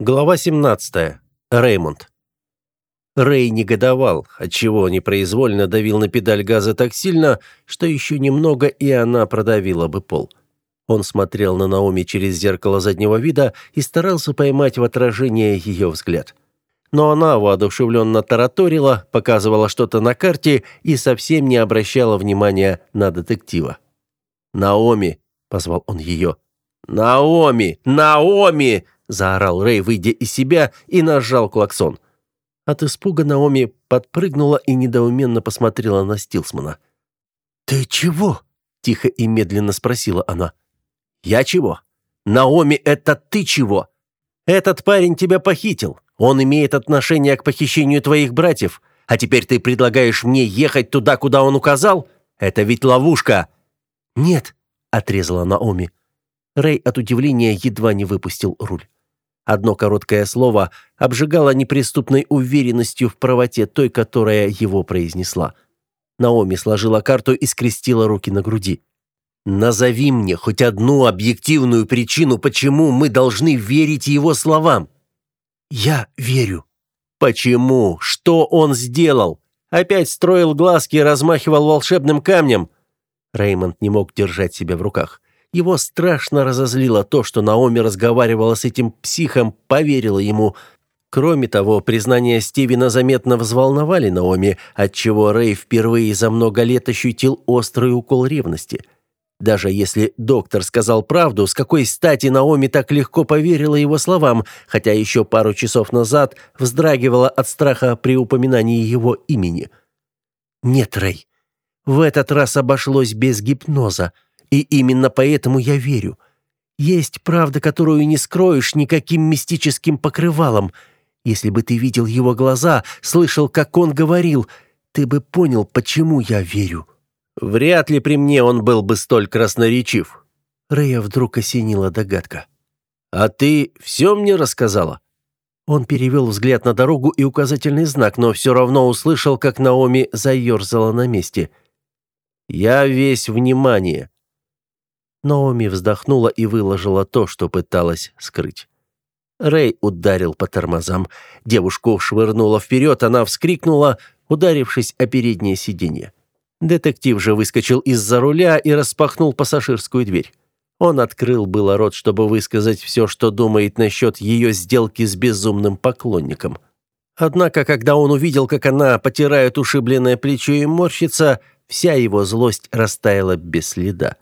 Глава 17. Реймонд. Рэй негодовал, отчего непроизвольно давил на педаль газа так сильно, что еще немного, и она продавила бы пол. Он смотрел на Наоми через зеркало заднего вида и старался поймать в отражение ее взгляд. Но она воодушевленно тараторила, показывала что-то на карте и совсем не обращала внимания на детектива. «Наоми!» — позвал он ее. «Наоми! Наоми!» Заорал Рэй, выйдя из себя, и нажал клаксон. От испуга Наоми подпрыгнула и недоуменно посмотрела на Стилсмана. «Ты чего?» — тихо и медленно спросила она. «Я чего? Наоми, это ты чего? Этот парень тебя похитил. Он имеет отношение к похищению твоих братьев. А теперь ты предлагаешь мне ехать туда, куда он указал? Это ведь ловушка!» «Нет», — отрезала Наоми. Рэй от удивления едва не выпустил руль. Одно короткое слово обжигало неприступной уверенностью в правоте той, которая его произнесла. Наоми сложила карту и скрестила руки на груди. «Назови мне хоть одну объективную причину, почему мы должны верить его словам». «Я верю». «Почему? Что он сделал? Опять строил глазки и размахивал волшебным камнем?» Реймонд не мог держать себя в руках. Его страшно разозлило то, что Наоми разговаривала с этим психом, поверила ему. Кроме того, признания Стивена заметно взволновали Наоми, отчего Рэй впервые за много лет ощутил острый укол ревности. Даже если доктор сказал правду, с какой стати Наоми так легко поверила его словам, хотя еще пару часов назад вздрагивала от страха при упоминании его имени. «Нет, Рэй, в этот раз обошлось без гипноза», и именно поэтому я верю. Есть правда, которую не скроешь никаким мистическим покрывалом. Если бы ты видел его глаза, слышал, как он говорил, ты бы понял, почему я верю. Вряд ли при мне он был бы столь красноречив. Рэя вдруг осенила догадка. «А ты все мне рассказала?» Он перевел взгляд на дорогу и указательный знак, но все равно услышал, как Наоми заерзала на месте. «Я весь внимание», Наоми вздохнула и выложила то, что пыталась скрыть. Рэй ударил по тормозам. Девушку швырнула вперед, она вскрикнула, ударившись о переднее сиденье. Детектив же выскочил из-за руля и распахнул пассажирскую дверь. Он открыл было рот, чтобы высказать все, что думает насчет ее сделки с безумным поклонником. Однако, когда он увидел, как она потирает ушибленное плечо и морщится, вся его злость растаяла без следа.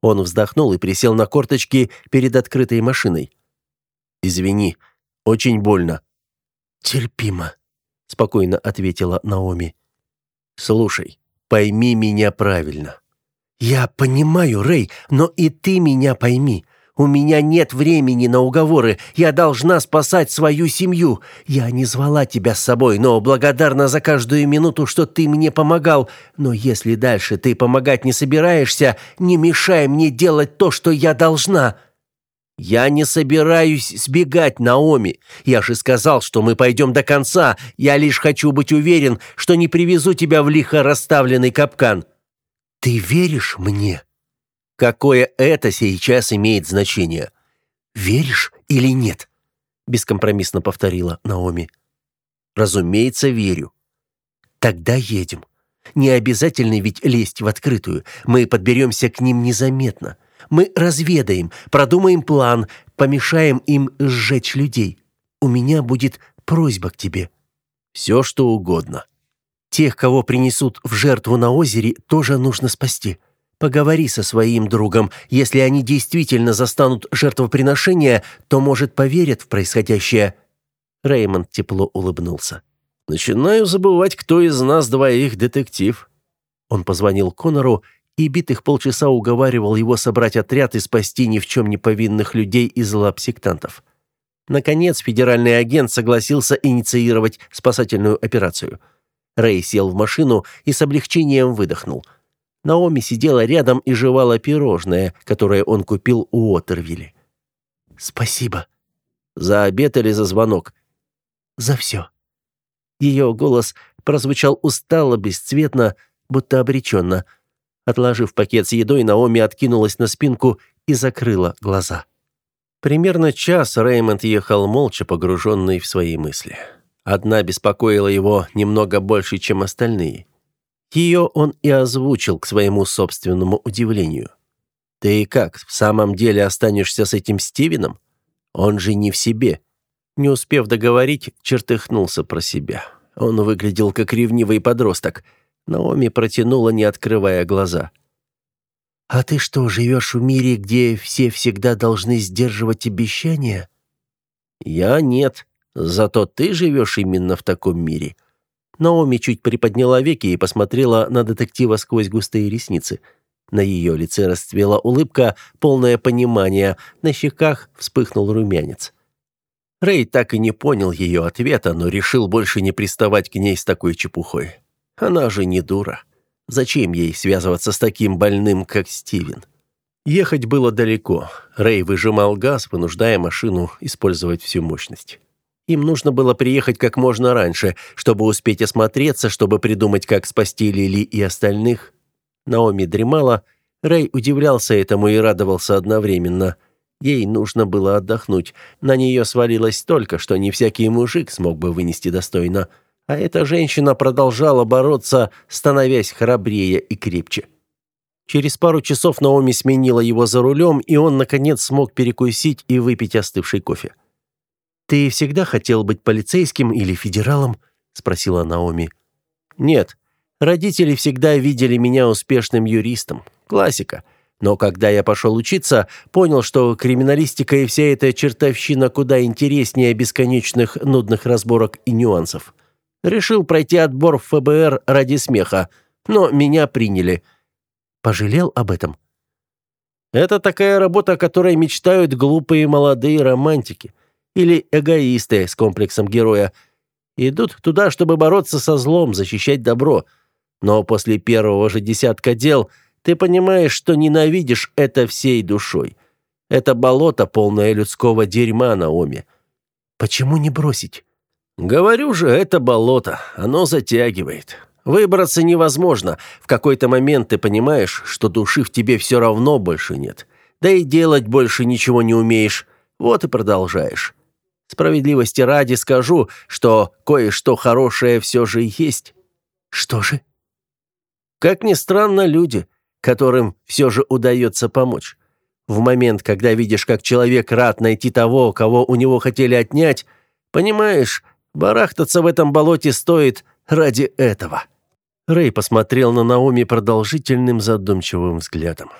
Он вздохнул и присел на корточки перед открытой машиной. «Извини, очень больно». «Терпимо», — спокойно ответила Наоми. «Слушай, пойми меня правильно». «Я понимаю, Рэй, но и ты меня пойми. У меня нет времени на уговоры. Я должна спасать свою семью. Я не звала тебя с собой, но благодарна за каждую минуту, что ты мне помогал. Но если дальше ты помогать не собираешься, не мешай мне делать то, что я должна». «Я не собираюсь сбегать, Наоми. Я же сказал, что мы пойдем до конца. Я лишь хочу быть уверен, что не привезу тебя в лихо расставленный капкан». «Ты веришь мне?» Какое это сейчас имеет значение? Веришь или нет? Бескомпромиссно повторила Наоми. Разумеется, верю. Тогда едем. Не обязательно ведь лезть в открытую. Мы подберемся к ним незаметно. Мы разведаем, продумаем план, помешаем им сжечь людей. У меня будет просьба к тебе. Все, что угодно. Тех, кого принесут в жертву на озере, тоже нужно спасти. Поговори со своим другом. Если они действительно застанут жертвоприношение, то, может, поверят в происходящее». Реймонд тепло улыбнулся. «Начинаю забывать, кто из нас двоих детектив». Он позвонил Конору и битых полчаса уговаривал его собрать отряд и спасти ни в чем не повинных людей из лап сектантов. Наконец, федеральный агент согласился инициировать спасательную операцию. Рэй сел в машину и с облегчением выдохнул – Наоми сидела рядом и жевала пирожное, которое он купил у Отервилли. «Спасибо». «За обед или за звонок?» «За все». Ее голос прозвучал устало, бесцветно, будто обреченно. Отложив пакет с едой, Наоми откинулась на спинку и закрыла глаза. Примерно час Реймонд ехал молча, погруженный в свои мысли. Одна беспокоила его немного больше, чем остальные. Ее он и озвучил к своему собственному удивлению. «Ты как, в самом деле останешься с этим Стивеном? Он же не в себе». Не успев договорить, чертыхнулся про себя. Он выглядел как ревнивый подросток. Наоми протянула, не открывая глаза. «А ты что, живешь в мире, где все всегда должны сдерживать обещания?» «Я нет. Зато ты живешь именно в таком мире». Наоми чуть приподняла веки и посмотрела на детектива сквозь густые ресницы. На ее лице расцвела улыбка, полное понимание, на щеках вспыхнул румянец. Рэй так и не понял ее ответа, но решил больше не приставать к ней с такой чепухой. Она же не дура. Зачем ей связываться с таким больным, как Стивен? Ехать было далеко. Рэй выжимал газ, вынуждая машину использовать всю мощность. Им нужно было приехать как можно раньше, чтобы успеть осмотреться, чтобы придумать, как спасти Лили и остальных. Наоми дремала. Рэй удивлялся этому и радовался одновременно. Ей нужно было отдохнуть. На нее свалилось столько, что не всякий мужик смог бы вынести достойно. А эта женщина продолжала бороться, становясь храбрее и крепче. Через пару часов Наоми сменила его за рулем, и он, наконец, смог перекусить и выпить остывший кофе. «Ты всегда хотел быть полицейским или федералом?» — спросила Наоми. «Нет. Родители всегда видели меня успешным юристом. Классика. Но когда я пошел учиться, понял, что криминалистика и вся эта чертовщина куда интереснее бесконечных нудных разборок и нюансов. Решил пройти отбор в ФБР ради смеха, но меня приняли. Пожалел об этом? Это такая работа, о которой мечтают глупые молодые романтики или эгоисты с комплексом героя. Идут туда, чтобы бороться со злом, защищать добро. Но после первого же десятка дел ты понимаешь, что ненавидишь это всей душой. Это болото, полное людского дерьма, Наоми. Почему не бросить? «Говорю же, это болото. Оно затягивает. Выбраться невозможно. В какой-то момент ты понимаешь, что души в тебе все равно больше нет. Да и делать больше ничего не умеешь. Вот и продолжаешь. Справедливости ради скажу, что кое-что хорошее все же есть». «Что же?» «Как ни странно, люди, которым все же удается помочь. В момент, когда видишь, как человек рад найти того, кого у него хотели отнять, понимаешь, Барахтаться в этом болоте стоит ради этого». Рэй посмотрел на Наоми продолжительным задумчивым взглядом.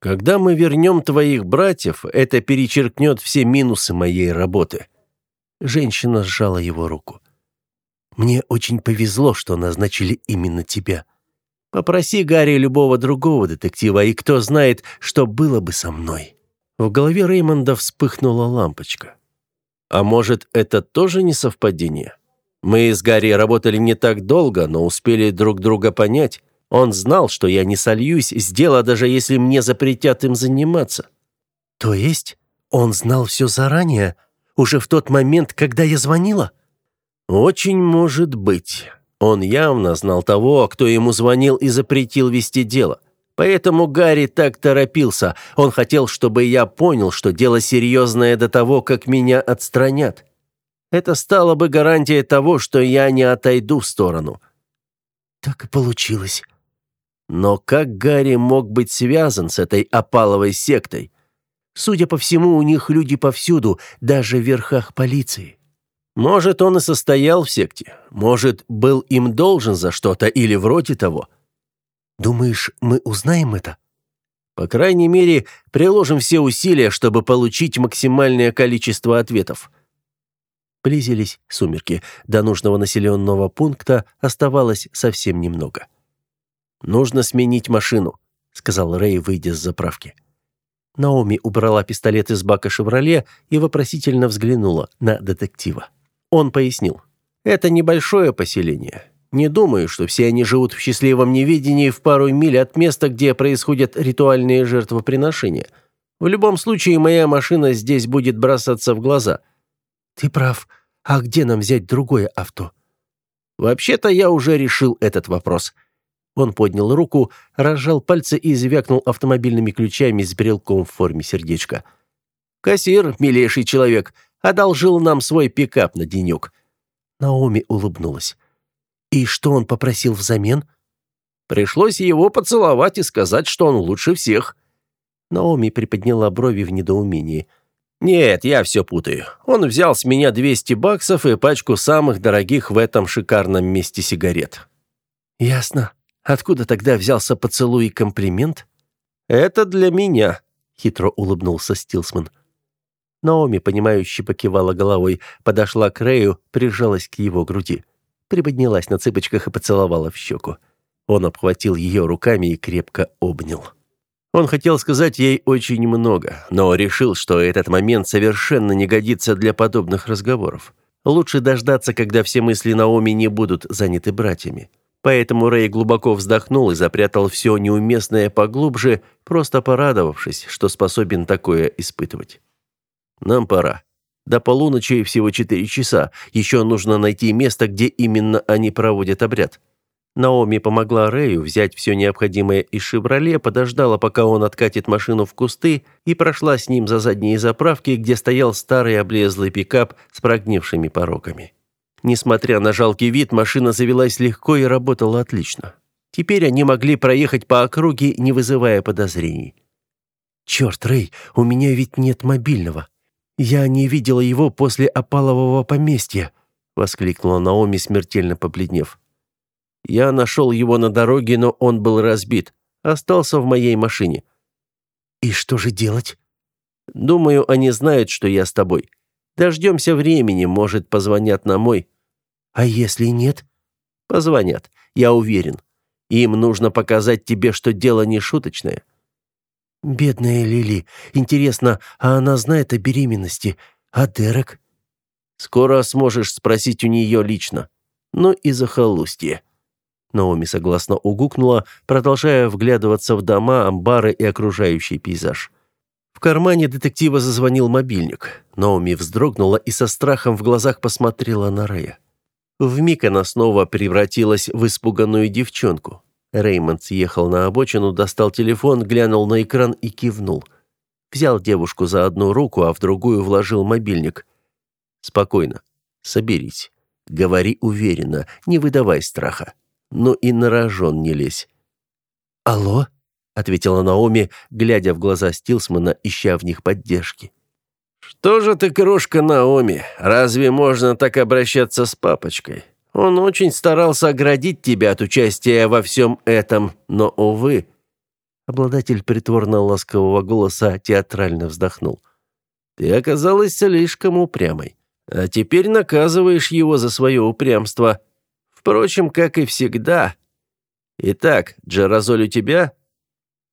«Когда мы вернем твоих братьев, это перечеркнет все минусы моей работы». Женщина сжала его руку. «Мне очень повезло, что назначили именно тебя. Попроси Гарри любого другого детектива, и кто знает, что было бы со мной». В голове Реймонда вспыхнула лампочка. А может, это тоже не совпадение? Мы с Гарри работали не так долго, но успели друг друга понять. Он знал, что я не сольюсь с дела, даже если мне запретят им заниматься. То есть он знал все заранее, уже в тот момент, когда я звонила? Очень может быть. Он явно знал того, кто ему звонил и запретил вести дело. Поэтому Гарри так торопился. Он хотел, чтобы я понял, что дело серьезное до того, как меня отстранят. Это стало бы гарантией того, что я не отойду в сторону. Так и получилось. Но как Гарри мог быть связан с этой опаловой сектой? Судя по всему, у них люди повсюду, даже в верхах полиции. Может, он и состоял в секте. Может, был им должен за что-то или вроде того. — Думаешь, мы узнаем это? По крайней мере, приложим все усилия, чтобы получить максимальное количество ответов. Близились сумерки. До нужного населенного пункта оставалось совсем немного. «Нужно сменить машину», — сказал Рэй, выйдя с заправки. Наоми убрала пистолет из бака «Шевроле» и вопросительно взглянула на детектива. Он пояснил. «Это небольшое поселение. Не думаю, что все они живут в счастливом неведении в пару миль от места, где происходят ритуальные жертвоприношения. В любом случае, моя машина здесь будет бросаться в глаза. Ты прав. А где нам взять другое авто? Вообще-то я уже решил этот вопрос. Он поднял руку, разжал пальцы и звякнул автомобильными ключами с брелком в форме сердечка. Кассир, милейший человек, одолжил нам свой пикап на денек». Наоми улыбнулась. «И что он попросил взамен?» «Пришлось его поцеловать и сказать, что он лучше всех». Наоми приподняла брови в недоумении. «Нет, я все путаю. Он взял с меня 200 баксов и пачку самых дорогих в этом шикарном месте сигарет». «Ясно. Откуда тогда взялся поцелуй и комплимент?» «Это для меня», — хитро улыбнулся Стилсман. Наоми, понимающе покивала головой, подошла к Рэю, прижалась к его груди. Приподнялась на цыпочках и поцеловала в щеку. Он обхватил ее руками и крепко обнял. Он хотел сказать ей очень много, но решил, что этот момент совершенно не годится для подобных разговоров. Лучше дождаться, когда все мысли Наоми не будут заняты братьями. Поэтому Рэй глубоко вздохнул и запрятал все неуместное поглубже, просто порадовавшись, что способен такое испытывать. «Нам пора. До полуночи всего четыре часа. Еще нужно найти место, где именно они проводят обряд». Наоми помогла Рэю взять все необходимое из «Шевроле», подождала, пока он откатит машину в кусты, и прошла с ним за задние заправки, где стоял старый облезлый пикап с прогнившими пороками. Несмотря на жалкий вид, машина завелась легко и работала отлично. Теперь они могли проехать по округе, не вызывая подозрений. «Черт, Рэй, у меня ведь нет мобильного. Я не видела его после опалового поместья», — воскликнула Наоми, смертельно побледнев. Я нашел его на дороге, но он был разбит. Остался в моей машине. И что же делать? Думаю, они знают, что я с тобой. Дождемся времени, может, позвонят на мой. А если нет? Позвонят, я уверен. Им нужно показать тебе, что дело не шуточное. Бедная Лили. Интересно, а она знает о беременности? А Дерек? Скоро сможешь спросить у нее лично. Ну и захолустье. Наоми согласно угукнула, продолжая вглядываться в дома, амбары и окружающий пейзаж. В кармане детектива зазвонил мобильник. Наоми вздрогнула и со страхом в глазах посмотрела на Рэя. Вмиг она снова превратилась в испуганную девчонку. Реймонд съехал на обочину, достал телефон, глянул на экран и кивнул. Взял девушку за одну руку, а в другую вложил мобильник. «Спокойно. Соберись. Говори уверенно, не выдавай страха но и на рожон не лезь. «Алло?» — ответила Наоми, глядя в глаза Стилсмана, ища в них поддержки. «Что же ты, крошка Наоми, разве можно так обращаться с папочкой? Он очень старался оградить тебя от участия во всем этом, но, увы...» Обладатель притворно-ласкового голоса театрально вздохнул. «Ты оказалась слишком упрямой, а теперь наказываешь его за свое упрямство». Впрочем, как и всегда. Итак, Джеразоль у тебя?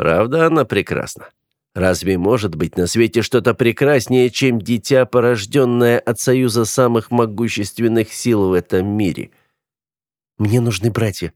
Правда, она прекрасна. Разве может быть на свете что-то прекраснее, чем дитя, порожденное от союза самых могущественных сил в этом мире? Мне нужны братья.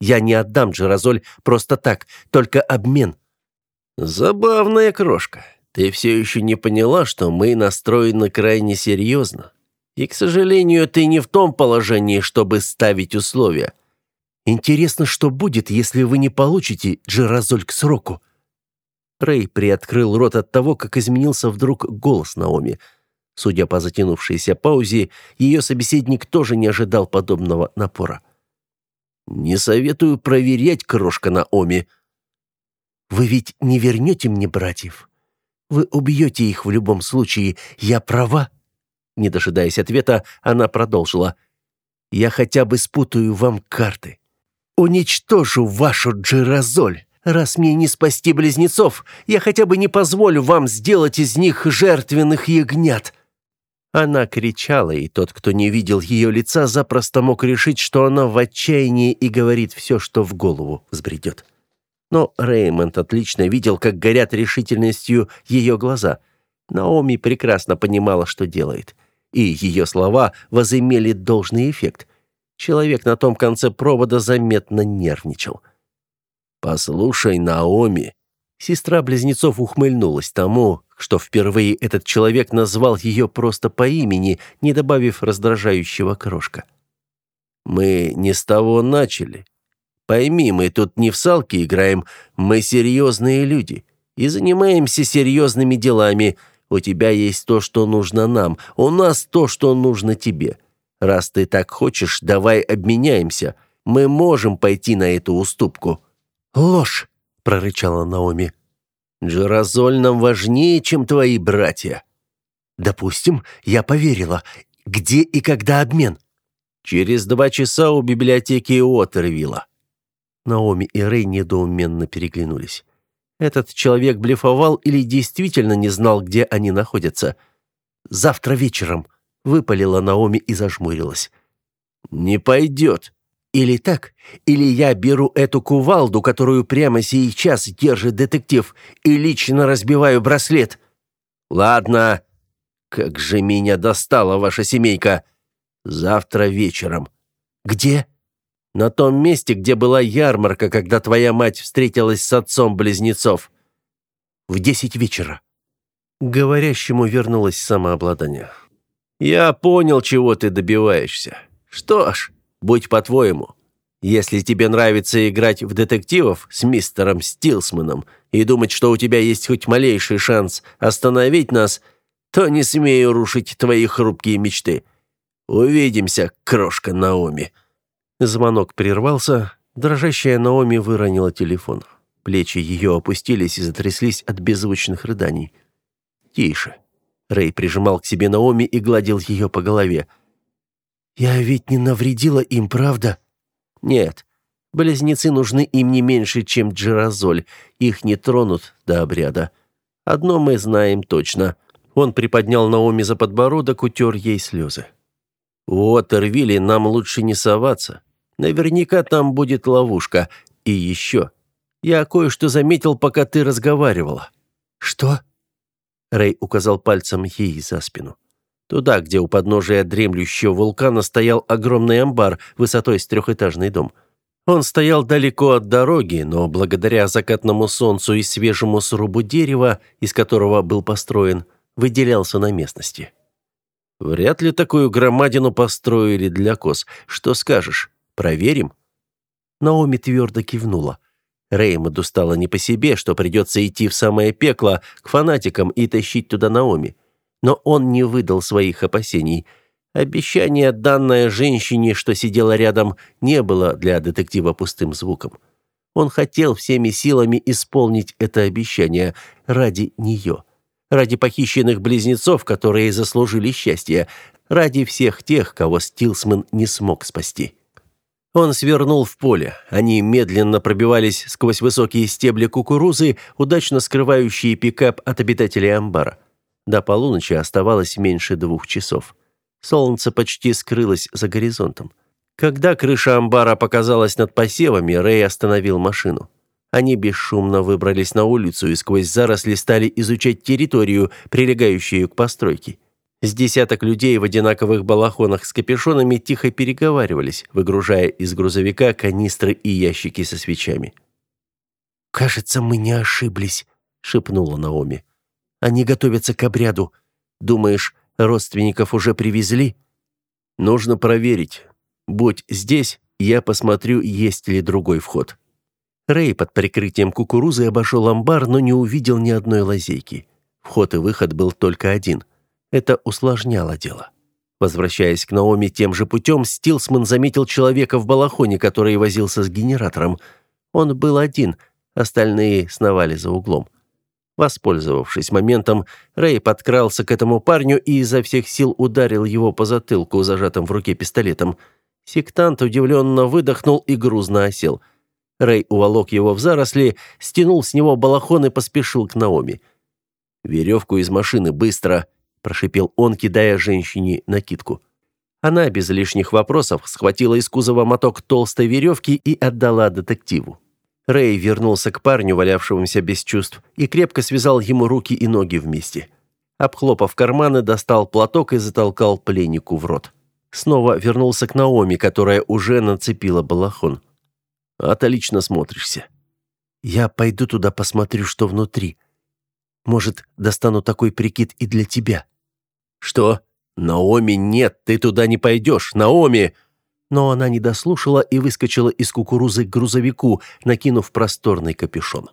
Я не отдам Джеразоль просто так, только обмен. Забавная крошка. Ты все еще не поняла, что мы настроены крайне серьезно. И, к сожалению, ты не в том положении, чтобы ставить условия. Интересно, что будет, если вы не получите Джеразоль к сроку?» Рэй приоткрыл рот от того, как изменился вдруг голос Наоми. Судя по затянувшейся паузе, ее собеседник тоже не ожидал подобного напора. «Не советую проверять, крошка Наоми». «Вы ведь не вернете мне братьев? Вы убьете их в любом случае. Я права?» Не дожидаясь ответа, она продолжила. «Я хотя бы спутаю вам карты. Уничтожу вашу джирозоль. Раз мне не спасти близнецов, я хотя бы не позволю вам сделать из них жертвенных ягнят». Она кричала, и тот, кто не видел ее лица, запросто мог решить, что она в отчаянии и говорит все, что в голову взбредет. Но Реймонд отлично видел, как горят решительностью ее глаза. Наоми прекрасно понимала, что делает и ее слова возымели должный эффект. Человек на том конце провода заметно нервничал. «Послушай, Наоми!» Сестра близнецов ухмыльнулась тому, что впервые этот человек назвал ее просто по имени, не добавив раздражающего крошка. «Мы не с того начали. Пойми, мы тут не в салки играем, мы серьезные люди и занимаемся серьезными делами, У тебя есть то, что нужно нам. У нас то, что нужно тебе. Раз ты так хочешь, давай обменяемся. Мы можем пойти на эту уступку». «Ложь!» — прорычала Наоми. «Джеразоль нам важнее, чем твои братья». «Допустим, я поверила. Где и когда обмен?» «Через два часа у библиотеки Уотервилла». Наоми и Рэй недоуменно переглянулись. Этот человек блефовал или действительно не знал, где они находятся. «Завтра вечером», — выпалила Наоми и зажмурилась. «Не пойдет», или так, или я беру эту кувалду, которую прямо сейчас держит детектив, и лично разбиваю браслет. Ладно. Как же меня достала ваша семейка. Завтра вечером. Где? На том месте, где была ярмарка, когда твоя мать встретилась с отцом близнецов. В десять вечера. говорящему вернулось самообладание. Я понял, чего ты добиваешься. Что ж, Будь по-твоему. Если тебе нравится играть в детективов с мистером Стилсманом и думать, что у тебя есть хоть малейший шанс остановить нас, то не смею рушить твои хрупкие мечты. Увидимся, крошка Наоми». Звонок прервался, дрожащая Наоми выронила телефон. Плечи ее опустились и затряслись от беззвучных рыданий. «Тише». Рэй прижимал к себе Наоми и гладил ее по голове. «Я ведь не навредила им, правда?» «Нет. Близнецы нужны им не меньше, чем джеразоль. Их не тронут до обряда. Одно мы знаем точно». Он приподнял Наоми за подбородок, утер ей слезы. «Вот, Эрвилли, нам лучше не соваться. Наверняка там будет ловушка. И еще. Я кое-что заметил, пока ты разговаривала». «Что?» Рэй указал пальцем ей за спину. Туда, где у подножия дремлющего вулкана стоял огромный амбар высотой с трехэтажный дом. Он стоял далеко от дороги, но благодаря закатному солнцу и свежему срубу дерева, из которого был построен, выделялся на местности. Вряд ли такую громадину построили для коз. Что скажешь? Проверим? Наоми твердо кивнула. Реймонду стало не по себе, что придется идти в самое пекло, к фанатикам и тащить туда Наоми но он не выдал своих опасений. Обещание, данное женщине, что сидела рядом, не было для детектива пустым звуком. Он хотел всеми силами исполнить это обещание ради нее, ради похищенных близнецов, которые заслужили счастье, ради всех тех, кого Стилсман не смог спасти. Он свернул в поле. Они медленно пробивались сквозь высокие стебли кукурузы, удачно скрывающие пикап от обитателей амбара. До полуночи оставалось меньше двух часов. Солнце почти скрылось за горизонтом. Когда крыша амбара показалась над посевами, Рэй остановил машину. Они бесшумно выбрались на улицу и сквозь заросли стали изучать территорию, прилегающую к постройке. С десяток людей в одинаковых балахонах с капюшонами тихо переговаривались, выгружая из грузовика канистры и ящики со свечами. «Кажется, мы не ошиблись», — шепнула Наоми. Они готовятся к обряду. Думаешь, родственников уже привезли? Нужно проверить. Будь здесь, я посмотрю, есть ли другой вход. Рэй под прикрытием кукурузы обошел амбар, но не увидел ни одной лазейки. Вход и выход был только один. Это усложняло дело. Возвращаясь к Наоми тем же путем, Стилсман заметил человека в балахоне, который возился с генератором. Он был один, остальные сновали за углом. Воспользовавшись моментом, Рэй подкрался к этому парню и изо всех сил ударил его по затылку, зажатым в руке пистолетом. Сектант удивленно выдохнул и грузно осел. Рэй уволок его в заросли, стянул с него балахон и поспешил к Наоми. «Веревку из машины, быстро!» – прошипел он, кидая женщине накидку. Она без лишних вопросов схватила из кузова моток толстой веревки и отдала детективу. Рэй вернулся к парню, валявшемуся без чувств, и крепко связал ему руки и ноги вместе. Обхлопав карманы, достал платок и затолкал пленнику в рот. Снова вернулся к Наоми, которая уже нацепила балахон. «Отлично смотришься». «Я пойду туда посмотрю, что внутри. Может, достану такой прикид и для тебя». «Что? Наоми, нет, ты туда не пойдешь, Наоми!» но она не дослушала и выскочила из кукурузы к грузовику, накинув просторный капюшон.